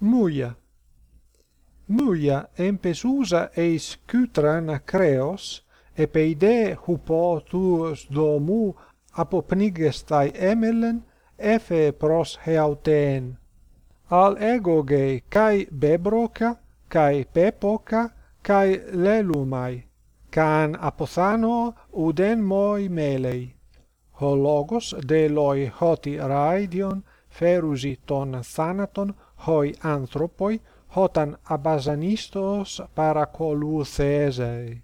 muia. Muia empesusa eis kytran creos epeide hupo tuos domu apopnigestai emelen efe pros heauten. Al egoge kai bebroca kai pepoca kai lelumai can apothano uden moi melei. Hologos de loi hoti raidion ferusi ton thanaton hoi anthropoi hotan abasanistos thesei